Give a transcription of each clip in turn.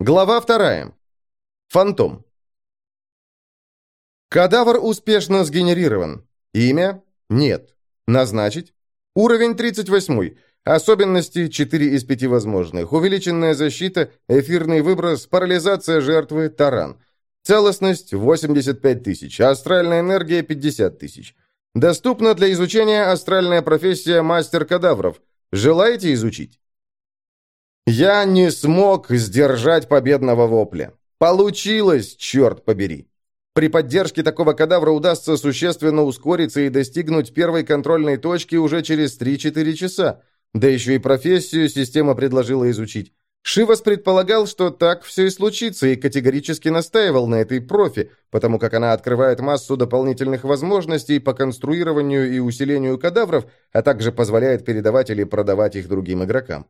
Глава вторая. Фантом. Кадавр успешно сгенерирован. Имя? Нет. Назначить? Уровень 38. Особенности 4 из 5 возможных. Увеличенная защита, эфирный выброс, парализация жертвы, таран. Целостность 85 тысяч, астральная энергия 50 тысяч. Доступна для изучения астральная профессия мастер кадавров. Желаете изучить? Я не смог сдержать победного вопля. Получилось, черт побери. При поддержке такого кадавра удастся существенно ускориться и достигнуть первой контрольной точки уже через 3-4 часа. Да еще и профессию система предложила изучить. Шивас предполагал, что так все и случится, и категорически настаивал на этой профи, потому как она открывает массу дополнительных возможностей по конструированию и усилению кадавров, а также позволяет передавать или продавать их другим игрокам.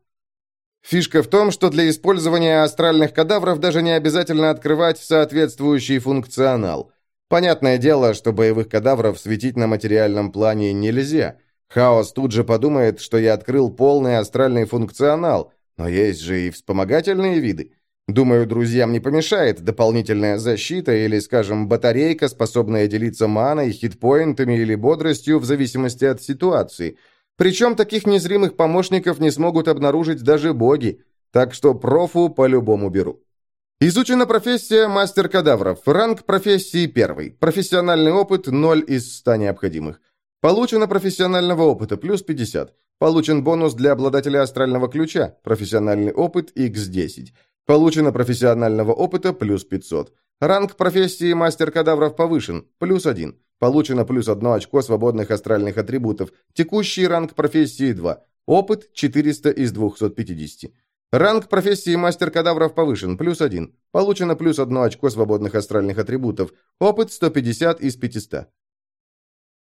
Фишка в том, что для использования астральных кадавров даже не обязательно открывать соответствующий функционал. Понятное дело, что боевых кадавров светить на материальном плане нельзя. Хаос тут же подумает, что я открыл полный астральный функционал – но есть же и вспомогательные виды. Думаю, друзьям не помешает дополнительная защита или, скажем, батарейка, способная делиться маной, хитпоинтами или бодростью в зависимости от ситуации. Причем таких незримых помощников не смогут обнаружить даже боги, так что профу по-любому беру. Изучена профессия мастер кадавров, ранг профессии первый, профессиональный опыт 0 из 100 необходимых. Получено профессионального опыта плюс 50. Получен бонус для обладателя астрального ключа, профессиональный опыт X10. Получено профессионального опыта плюс 500. Ранг профессии мастер кадавров повышен, плюс 1. Получено плюс 1 очко свободных астральных атрибутов. Текущий ранг профессии 2. Опыт 400 из 250. Ранг профессии мастер кадавров повышен, плюс 1. Получено плюс 1 очко свободных астральных атрибутов. Опыт 150 из 500.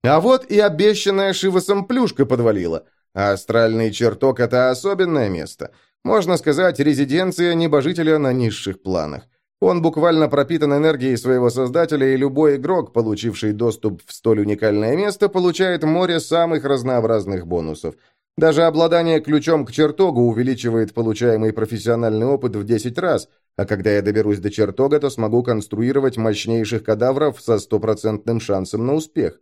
А вот и обещанная Шивасом плюшка подвалила – астральный чертог – это особенное место. Можно сказать, резиденция небожителя на низших планах. Он буквально пропитан энергией своего создателя, и любой игрок, получивший доступ в столь уникальное место, получает море самых разнообразных бонусов. Даже обладание ключом к чертогу увеличивает получаемый профессиональный опыт в 10 раз, а когда я доберусь до чертога, то смогу конструировать мощнейших кадавров со стопроцентным шансом на успех.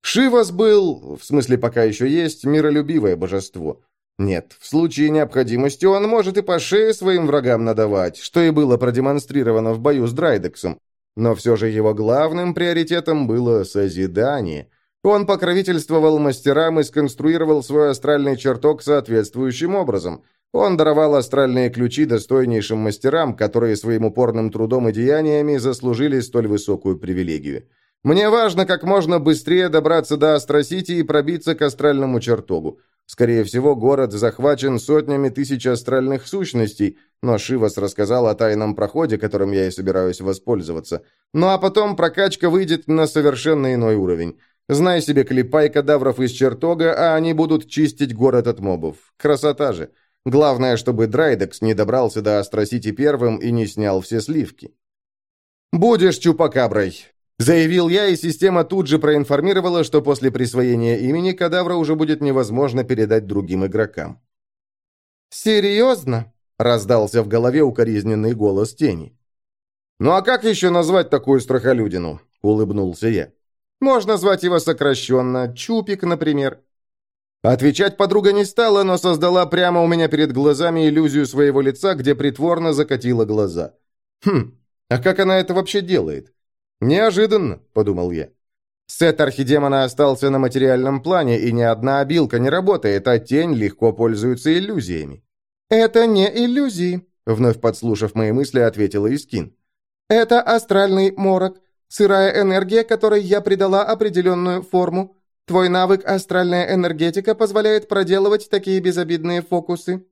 Шивас был, в смысле пока еще есть, миролюбивое божество. Нет, в случае необходимости он может и по шее своим врагам надавать, что и было продемонстрировано в бою с Драйдексом. Но все же его главным приоритетом было созидание. Он покровительствовал мастерам и сконструировал свой астральный чертог соответствующим образом. Он даровал астральные ключи достойнейшим мастерам, которые своим упорным трудом и деяниями заслужили столь высокую привилегию. Мне важно как можно быстрее добраться до Астросити и пробиться к астральному чертогу. Скорее всего, город захвачен сотнями тысяч астральных сущностей, но Шивас рассказал о тайном проходе, которым я и собираюсь воспользоваться. Ну а потом прокачка выйдет на совершенно иной уровень. Знай себе, клепай кадавров из чертога, а они будут чистить город от мобов. Красота же. Главное, чтобы Драйдекс не добрался до Астросити первым и не снял все сливки. «Будешь чупакаброй. Заявил я, и система тут же проинформировала, что после присвоения имени кадавра уже будет невозможно передать другим игрокам. «Серьезно?» — раздался в голове укоризненный голос тени. «Ну а как еще назвать такую страхолюдину?» — улыбнулся я. «Можно звать его сокращенно, Чупик, например». Отвечать подруга не стала, но создала прямо у меня перед глазами иллюзию своего лица, где притворно закатила глаза. «Хм, а как она это вообще делает?» «Неожиданно», — подумал я. Сет архидемона остался на материальном плане, и ни одна обилка не работает, а тень легко пользуется иллюзиями. «Это не иллюзии», — вновь подслушав мои мысли, ответила Искин. «Это астральный морок, сырая энергия, которой я придала определенную форму. Твой навык астральная энергетика позволяет проделывать такие безобидные фокусы».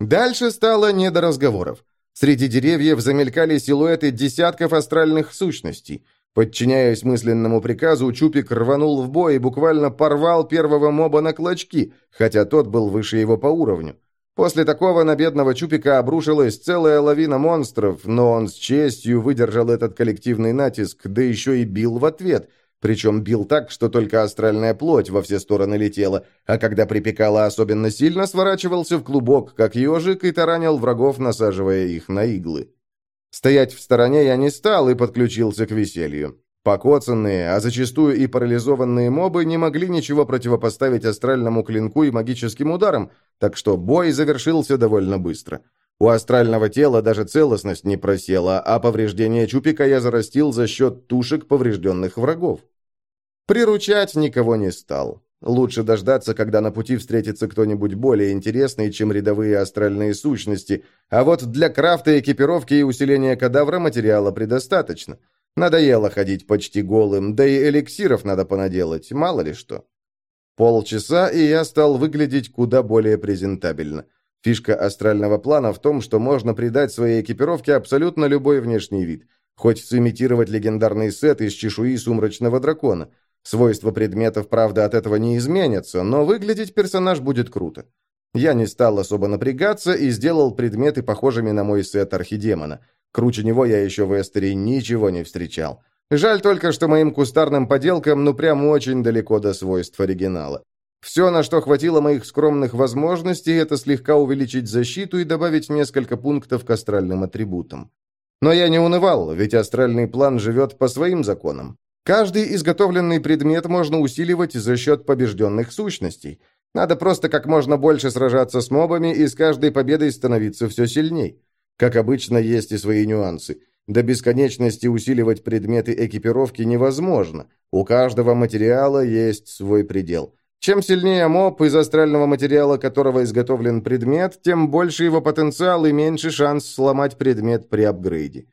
Дальше стало не до разговоров. Среди деревьев замелькали силуэты десятков астральных сущностей. Подчиняясь мысленному приказу, Чупик рванул в бой и буквально порвал первого моба на клочки, хотя тот был выше его по уровню. После такого на бедного Чупика обрушилась целая лавина монстров, но он с честью выдержал этот коллективный натиск, да еще и бил в ответ. Причем бил так, что только астральная плоть во все стороны летела, а когда припекало особенно сильно, сворачивался в клубок, как ежик, и таранил врагов, насаживая их на иглы. Стоять в стороне я не стал и подключился к веселью. Покоцанные, а зачастую и парализованные мобы не могли ничего противопоставить астральному клинку и магическим ударам, так что бой завершился довольно быстро. У астрального тела даже целостность не просела, а повреждение чупика я зарастил за счет тушек поврежденных врагов. Приручать никого не стал. Лучше дождаться, когда на пути встретится кто-нибудь более интересный, чем рядовые астральные сущности, а вот для крафта, экипировки и усиления кадавра материала предостаточно. Надоело ходить почти голым, да и эликсиров надо понаделать, мало ли что. Полчаса, и я стал выглядеть куда более презентабельно. Фишка астрального плана в том, что можно придать своей экипировке абсолютно любой внешний вид. Хоть сымитировать легендарный сет из чешуи сумрачного дракона – Свойства предметов, правда, от этого не изменятся, но выглядеть персонаж будет круто. Я не стал особо напрягаться и сделал предметы похожими на мой сет архидемона. Круче него я еще в Эстере ничего не встречал. Жаль только, что моим кустарным поделкам ну прям очень далеко до свойств оригинала. Все, на что хватило моих скромных возможностей, это слегка увеличить защиту и добавить несколько пунктов к астральным атрибутам. Но я не унывал, ведь астральный план живет по своим законам. Каждый изготовленный предмет можно усиливать за счет побежденных сущностей. Надо просто как можно больше сражаться с мобами и с каждой победой становиться все сильней. Как обычно, есть и свои нюансы. До бесконечности усиливать предметы экипировки невозможно. У каждого материала есть свой предел. Чем сильнее моб, из астрального материала которого изготовлен предмет, тем больше его потенциал и меньше шанс сломать предмет при апгрейде.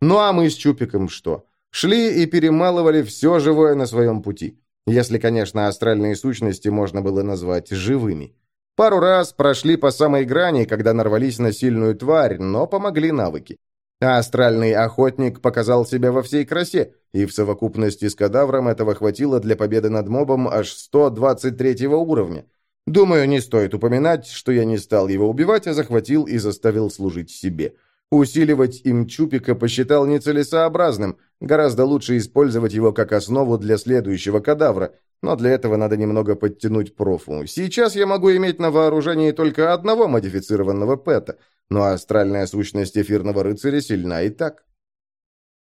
Ну а мы с Чупиком что? Шли и перемалывали все живое на своем пути. Если, конечно, астральные сущности можно было назвать живыми. Пару раз прошли по самой грани, когда нарвались на сильную тварь, но помогли навыки. Астральный охотник показал себя во всей красе, и в совокупности с кадавром этого хватило для победы над мобом аж 123 уровня. Думаю, не стоит упоминать, что я не стал его убивать, а захватил и заставил служить себе. Усиливать им Чупика посчитал нецелесообразным, гораздо лучше использовать его как основу для следующего кадавра, но для этого надо немного подтянуть профу. Сейчас я могу иметь на вооружении только одного модифицированного пэта, но астральная сущность эфирного рыцаря сильна и так.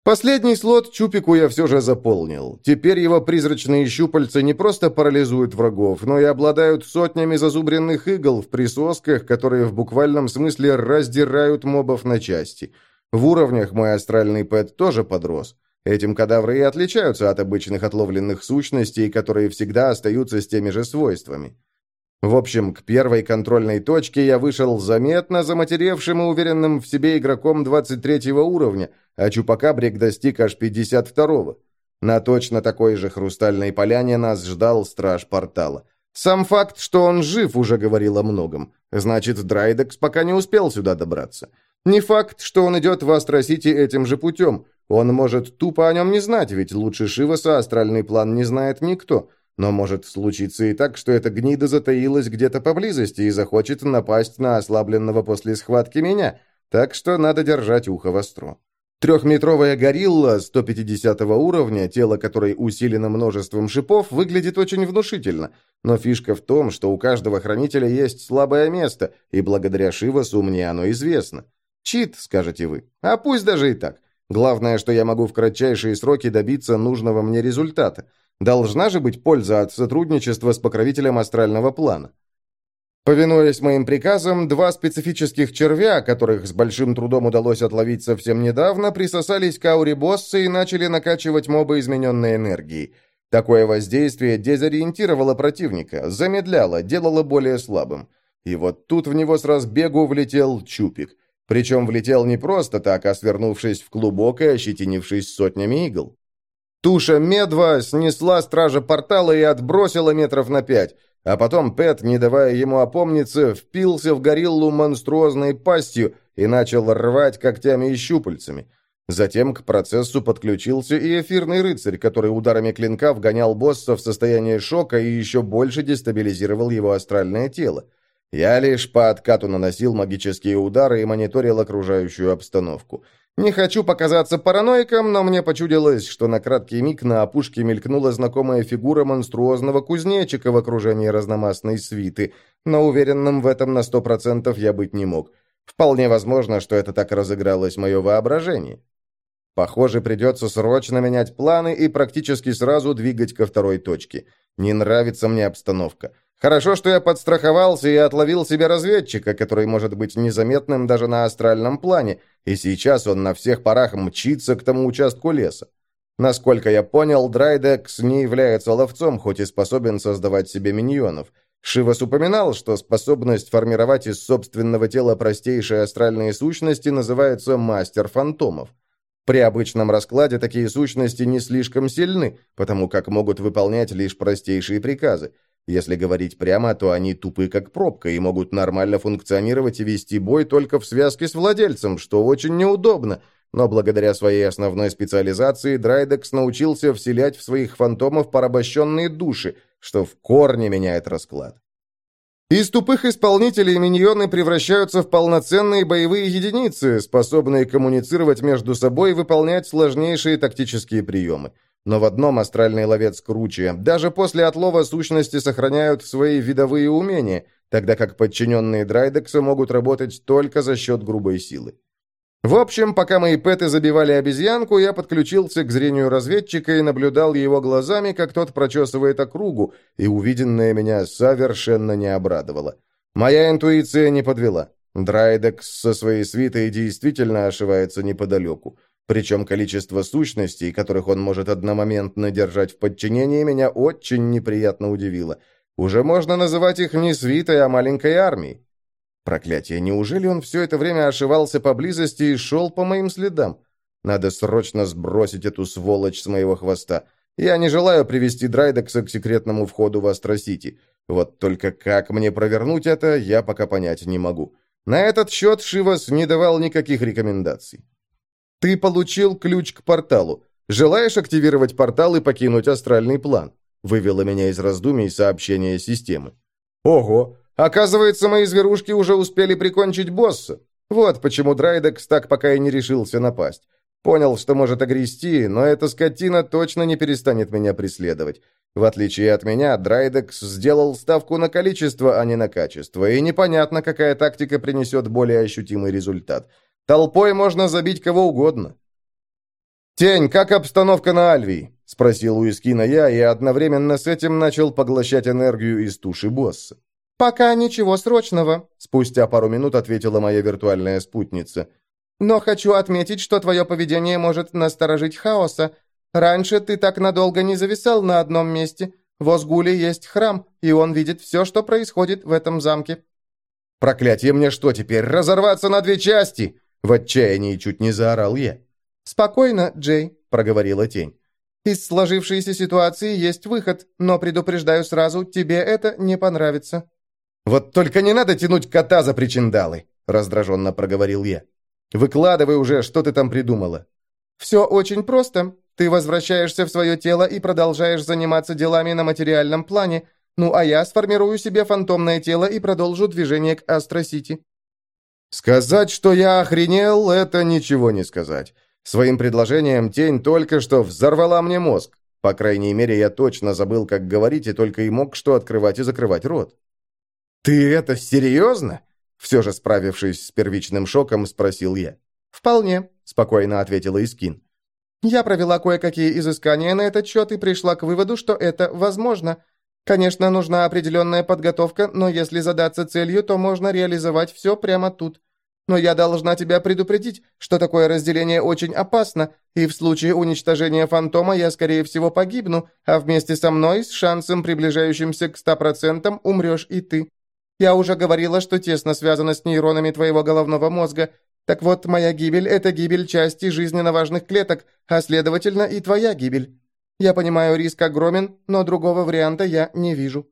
Последний слот Чупику я все же заполнил. Теперь его призрачные щупальца не просто парализуют врагов, но и обладают сотнями зазубренных игл в присосках, которые в буквальном смысле раздирают мобов на части. В уровнях мой астральный пэт тоже подрос. Этим кадавры и отличаются от обычных отловленных сущностей, которые всегда остаются с теми же свойствами. В общем, к первой контрольной точке я вышел заметно заматеревшим и уверенным в себе игроком 23 уровня, а Чупакабрик достиг аж 52-го. На точно такой же хрустальной поляне нас ждал страж портала. Сам факт, что он жив, уже говорил о многом. Значит, Драйдекс пока не успел сюда добраться. Не факт, что он идет в Астросити этим же путем. Он может тупо о нем не знать, ведь лучше Шиваса астральный план не знает никто. Но может случиться и так, что эта гнида затаилась где-то поблизости и захочет напасть на ослабленного после схватки меня, так что надо держать ухо востро. Трехметровая горилла 150 уровня, тело которой усилено множеством шипов, выглядит очень внушительно, но фишка в том, что у каждого хранителя есть слабое место, и благодаря Шивасу мне оно известно. Чит, скажете вы. А пусть даже и так. Главное, что я могу в кратчайшие сроки добиться нужного мне результата – Должна же быть польза от сотрудничества с покровителем астрального плана. Повинуясь моим приказам, два специфических червя, которых с большим трудом удалось отловить совсем недавно, присосались к ауре босса и начали накачивать мобы измененной энергией. Такое воздействие дезориентировало противника, замедляло, делало более слабым. И вот тут в него с разбегу влетел Чупик. Причем влетел не просто так, а свернувшись в клубок и ощетинившись сотнями игл. Туша Медва снесла стража портала и отбросила метров на пять, а потом Пэт, не давая ему опомниться, впился в гориллу монструозной пастью и начал рвать когтями и щупальцами. Затем к процессу подключился и эфирный рыцарь, который ударами клинка вгонял босса в состояние шока и еще больше дестабилизировал его астральное тело. Я лишь по откату наносил магические удары и мониторил окружающую обстановку. Не хочу показаться параноиком, но мне почудилось, что на краткий миг на опушке мелькнула знакомая фигура монструозного кузнечика в окружении разномастной свиты, но уверенным в этом на сто процентов я быть не мог. Вполне возможно, что это так разыгралось мое воображение. Похоже, придется срочно менять планы и практически сразу двигать ко второй точке. Не нравится мне обстановка. Хорошо, что я подстраховался и отловил себе разведчика, который может быть незаметным даже на астральном плане, и сейчас он на всех парах мчится к тому участку леса. Насколько я понял, Драйдекс не является ловцом, хоть и способен создавать себе миньонов. Шивас упоминал, что способность формировать из собственного тела простейшие астральные сущности называется «мастер фантомов». При обычном раскладе такие сущности не слишком сильны, потому как могут выполнять лишь простейшие приказы. Если говорить прямо, то они тупы как пробка и могут нормально функционировать и вести бой только в связке с владельцем, что очень неудобно. Но благодаря своей основной специализации Драйдекс научился вселять в своих фантомов порабощенные души, что в корне меняет расклад. Из тупых исполнителей миньоны превращаются в полноценные боевые единицы, способные коммуницировать между собой и выполнять сложнейшие тактические приемы. Но в одном астральный ловец круче. Даже после отлова сущности сохраняют свои видовые умения, тогда как подчиненные Драйдекса могут работать только за счет грубой силы. В общем, пока мои пэты забивали обезьянку, я подключился к зрению разведчика и наблюдал его глазами, как тот прочесывает округу, и увиденное меня совершенно не обрадовало. Моя интуиция не подвела. Драйдекс со своей свитой действительно ошивается неподалеку. Причем количество сущностей, которых он может одномоментно держать в подчинении, меня очень неприятно удивило. Уже можно называть их не свитой, а маленькой армией. Проклятие, неужели он все это время ошивался поблизости и шел по моим следам? Надо срочно сбросить эту сволочь с моего хвоста. Я не желаю привести Драйдекса к секретному входу в Астро-Сити. Вот только как мне провернуть это, я пока понять не могу. На этот счет Шивас не давал никаких рекомендаций. Ты получил ключ к порталу. Желаешь активировать портал и покинуть астральный план?» Вывело меня из раздумий сообщение системы. «Ого! Оказывается, мои зверушки уже успели прикончить босса. Вот почему Драйдекс так пока и не решился напасть. Понял, что может огрести, но эта скотина точно не перестанет меня преследовать. В отличие от меня, Драйдекс сделал ставку на количество, а не на качество, и непонятно, какая тактика принесет более ощутимый результат. Толпой можно забить кого угодно. «Тень, как обстановка на Альвии?» — спросил у Искина я, и одновременно с этим начал поглощать энергию из туши босса. «Пока ничего срочного», — спустя пару минут ответила моя виртуальная спутница. «Но хочу отметить, что твое поведение может насторожить хаоса. Раньше ты так надолго не зависал на одном месте. В Озгуле есть храм, и он видит все, что происходит в этом замке». «Проклятие, мне что теперь, разорваться на две части?» В отчаянии чуть не заорал я. «Спокойно, Джей», — проговорила тень. «Из сложившейся ситуации есть выход, но предупреждаю сразу, тебе это не понравится». «Вот только не надо тянуть кота за причиндалы», — раздраженно проговорил я. «Выкладывай уже, что ты там придумала». «Все очень просто. Ты возвращаешься в свое тело и продолжаешь заниматься делами на материальном плане, ну а я сформирую себе фантомное тело и продолжу движение к Астро-Сити». Сказать, что я охренел, это ничего не сказать. Своим предложением тень только что взорвала мне мозг. По крайней мере, я точно забыл, как говорить, и только и мог что открывать и закрывать рот. «Ты это серьезно?» Все же справившись с первичным шоком, спросил я. «Вполне», — спокойно ответила Искин. «Я провела кое-какие изыскания на этот счет и пришла к выводу, что это возможно. Конечно, нужна определенная подготовка, но если задаться целью, то можно реализовать все прямо тут. Но я должна тебя предупредить, что такое разделение очень опасно, и в случае уничтожения фантома я, скорее всего, погибну, а вместе со мной, с шансом, приближающимся к ста процентам, умрешь и ты. Я уже говорила, что тесно связано с нейронами твоего головного мозга. Так вот, моя гибель – это гибель части жизненно важных клеток, а следовательно и твоя гибель. Я понимаю, риск огромен, но другого варианта я не вижу».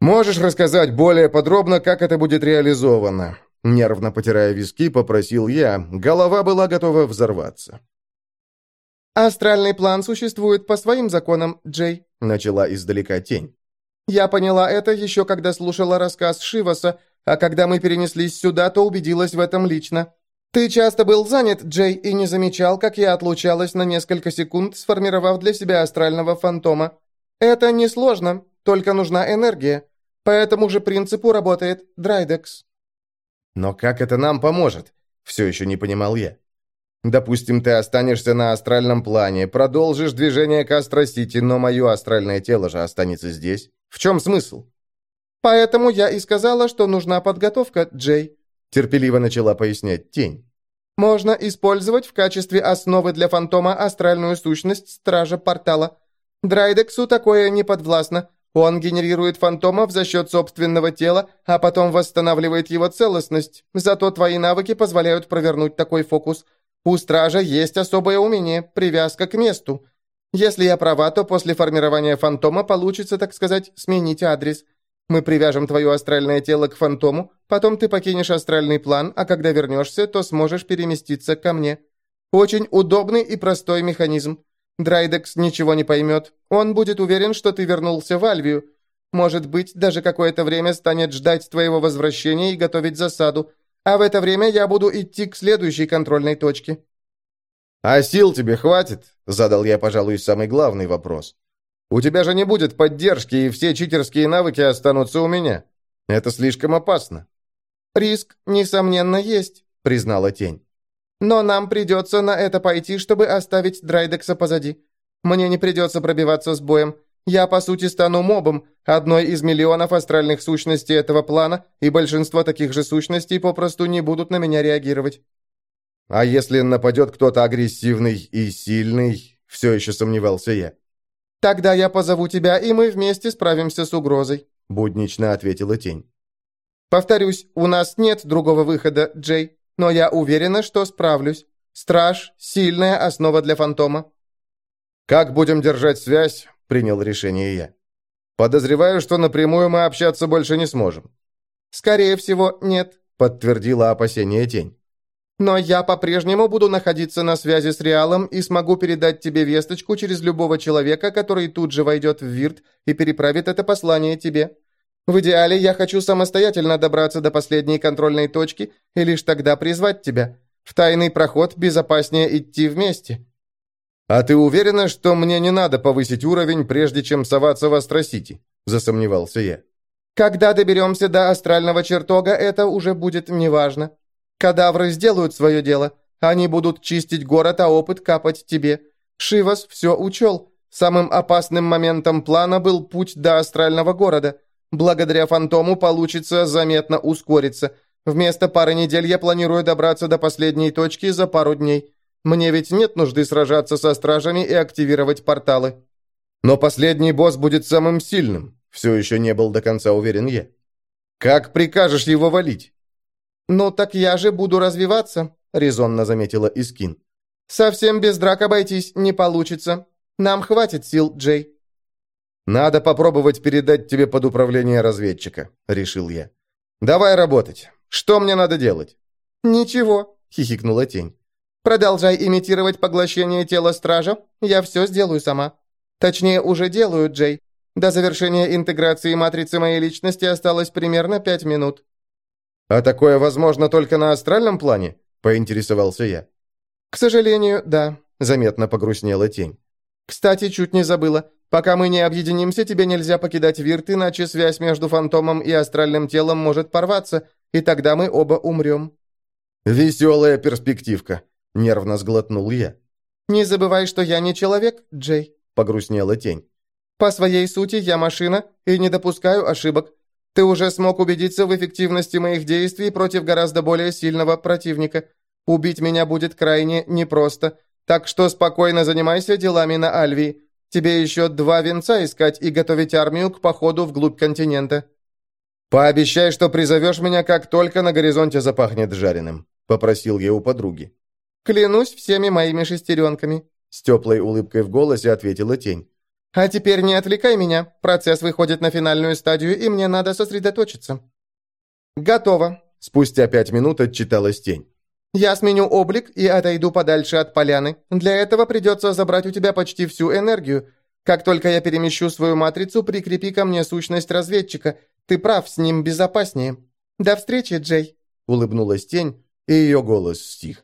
«Можешь рассказать более подробно, как это будет реализовано?» Нервно потирая виски, попросил я. Голова была готова взорваться. «Астральный план существует по своим законам, Джей», — начала издалека тень. «Я поняла это еще когда слушала рассказ Шиваса, а когда мы перенеслись сюда, то убедилась в этом лично. «Ты часто был занят, Джей, и не замечал, как я отлучалась на несколько секунд, сформировав для себя астрального фантома. Это несложно, только нужна энергия. По этому же принципу работает Драйдекс». «Но как это нам поможет?» Все еще не понимал я. «Допустим, ты останешься на астральном плане, продолжишь движение к Астро-Сити, но мое астральное тело же останется здесь. В чем смысл?» «Поэтому я и сказала, что нужна подготовка, Джей терпеливо начала пояснять тень. Можно использовать в качестве основы для фантома астральную сущность стража портала. Драйдексу такое не подвластно. Он генерирует фантомов за счет собственного тела, а потом восстанавливает его целостность. Зато твои навыки позволяют провернуть такой фокус. У стража есть особое умение – привязка к месту. Если я права, то после формирования фантома получится, так сказать, сменить адрес – мы привяжем твое астральное тело к фантому, потом ты покинешь астральный план, а когда вернешься, то сможешь переместиться ко мне. Очень удобный и простой механизм. Драйдекс ничего не поймет. Он будет уверен, что ты вернулся в Альвию. Может быть, даже какое-то время станет ждать твоего возвращения и готовить засаду. А в это время я буду идти к следующей контрольной точке». «А сил тебе хватит?» – задал я, пожалуй, самый главный вопрос. У тебя же не будет поддержки, и все читерские навыки останутся у меня. Это слишком опасно». «Риск, несомненно, есть», — признала тень. «Но нам придется на это пойти, чтобы оставить Драйдекса позади. Мне не придется пробиваться с боем. Я, по сути, стану мобом, одной из миллионов астральных сущностей этого плана, и большинство таких же сущностей попросту не будут на меня реагировать». «А если нападет кто-то агрессивный и сильный?» Все еще сомневался я. «Тогда я позову тебя, и мы вместе справимся с угрозой», — буднично ответила тень. «Повторюсь, у нас нет другого выхода, Джей, но я уверена, что справлюсь. Страж — сильная основа для фантома». «Как будем держать связь?» — принял решение я. «Подозреваю, что напрямую мы общаться больше не сможем». «Скорее всего, нет», — подтвердила опасение тень. Но я по-прежнему буду находиться на связи с Реалом и смогу передать тебе весточку через любого человека, который тут же войдет в Вирт и переправит это послание тебе. В идеале я хочу самостоятельно добраться до последней контрольной точки и лишь тогда призвать тебя. В тайный проход безопаснее идти вместе». «А ты уверена, что мне не надо повысить уровень, прежде чем соваться в Астросити?» – засомневался я. «Когда доберемся до астрального чертога, это уже будет неважно. Кадавры сделают свое дело. Они будут чистить город, а опыт капать тебе. Шивас все учел. Самым опасным моментом плана был путь до астрального города. Благодаря фантому получится заметно ускориться. Вместо пары недель я планирую добраться до последней точки за пару дней. Мне ведь нет нужды сражаться со стражами и активировать порталы. Но последний босс будет самым сильным. Все еще не был до конца уверен я. Как прикажешь его валить? «Ну так я же буду развиваться», — резонно заметила Искин. «Совсем без драк обойтись не получится. Нам хватит сил, Джей». «Надо попробовать передать тебе под управление разведчика», — решил я. «Давай работать. Что мне надо делать?» «Ничего», — хихикнула тень. «Продолжай имитировать поглощение тела стража. Я все сделаю сама. Точнее, уже делаю, Джей. До завершения интеграции матрицы моей личности осталось примерно пять минут». «А такое возможно только на астральном плане?» – поинтересовался я. «К сожалению, да», – заметно погрустнела тень. «Кстати, чуть не забыла. Пока мы не объединимся, тебе нельзя покидать Вирт, иначе связь между фантомом и астральным телом может порваться, и тогда мы оба умрем». «Веселая перспективка», – нервно сглотнул я. «Не забывай, что я не человек, Джей», – погрустнела тень. «По своей сути я машина и не допускаю ошибок. Ты уже смог убедиться в эффективности моих действий против гораздо более сильного противника. Убить меня будет крайне непросто. Так что спокойно занимайся делами на Альвии. Тебе еще два венца искать и готовить армию к походу вглубь континента». «Пообещай, что призовешь меня, как только на горизонте запахнет жареным», — попросил я у подруги. «Клянусь всеми моими шестеренками», — с теплой улыбкой в голосе ответила тень. «А теперь не отвлекай меня. Процесс выходит на финальную стадию, и мне надо сосредоточиться». «Готово», — спустя пять минут отчиталась тень. «Я сменю облик и отойду подальше от поляны. Для этого придется забрать у тебя почти всю энергию. Как только я перемещу свою матрицу, прикрепи ко мне сущность разведчика. Ты прав, с ним безопаснее. До встречи, Джей», — улыбнулась тень, и ее голос стих.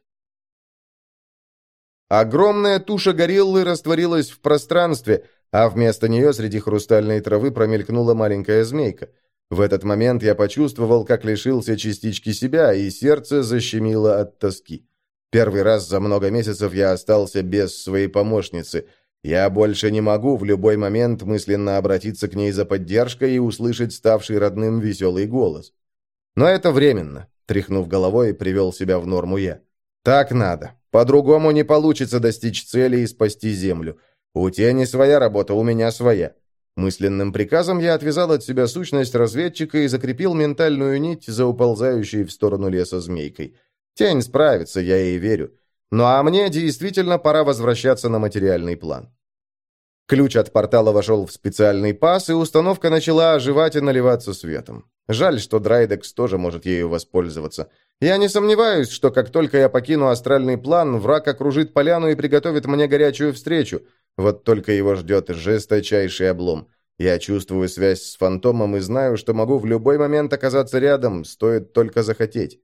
Огромная туша гориллы растворилась в пространстве, а вместо нее среди хрустальной травы промелькнула маленькая змейка. В этот момент я почувствовал, как лишился частички себя, и сердце защемило от тоски. Первый раз за много месяцев я остался без своей помощницы. Я больше не могу в любой момент мысленно обратиться к ней за поддержкой и услышать ставший родным веселый голос. Но это временно, тряхнув головой, привел себя в норму я. Так надо. По-другому не получится достичь цели и спасти Землю. У тени своя работа, у меня своя. Мысленным приказом я отвязал от себя сущность разведчика и закрепил ментальную нить за уползающей в сторону леса змейкой. Тень справится, я ей верю. Ну а мне действительно пора возвращаться на материальный план. Ключ от портала вошел в специальный паз, и установка начала оживать и наливаться светом. Жаль, что Драйдекс тоже может ею воспользоваться. Я не сомневаюсь, что как только я покину астральный план, враг окружит поляну и приготовит мне горячую встречу. Вот только его ждет жесточайший облом. Я чувствую связь с фантомом и знаю, что могу в любой момент оказаться рядом, стоит только захотеть.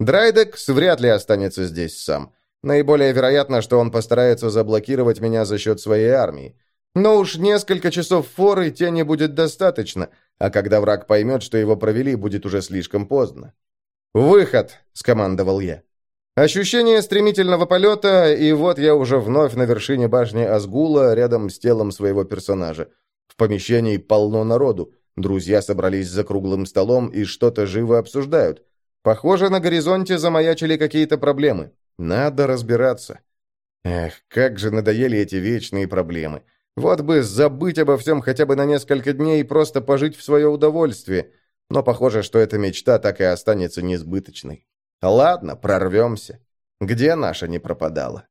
Драйдекс вряд ли останется здесь сам. Наиболее вероятно, что он постарается заблокировать меня за счет своей армии. Но уж несколько часов форы тени будет достаточно, а когда враг поймет, что его провели, будет уже слишком поздно. «Выход!» — скомандовал я. Ощущение стремительного полета, и вот я уже вновь на вершине башни Азгула, рядом с телом своего персонажа. В помещении полно народу. Друзья собрались за круглым столом и что-то живо обсуждают. Похоже, на горизонте замаячили какие-то проблемы. Надо разбираться. Эх, как же надоели эти вечные проблемы. Вот бы забыть обо всем хотя бы на несколько дней и просто пожить в свое удовольствие. Но похоже, что эта мечта так и останется несбыточной. Ладно, прорвемся. Где наша не пропадала?